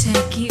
take you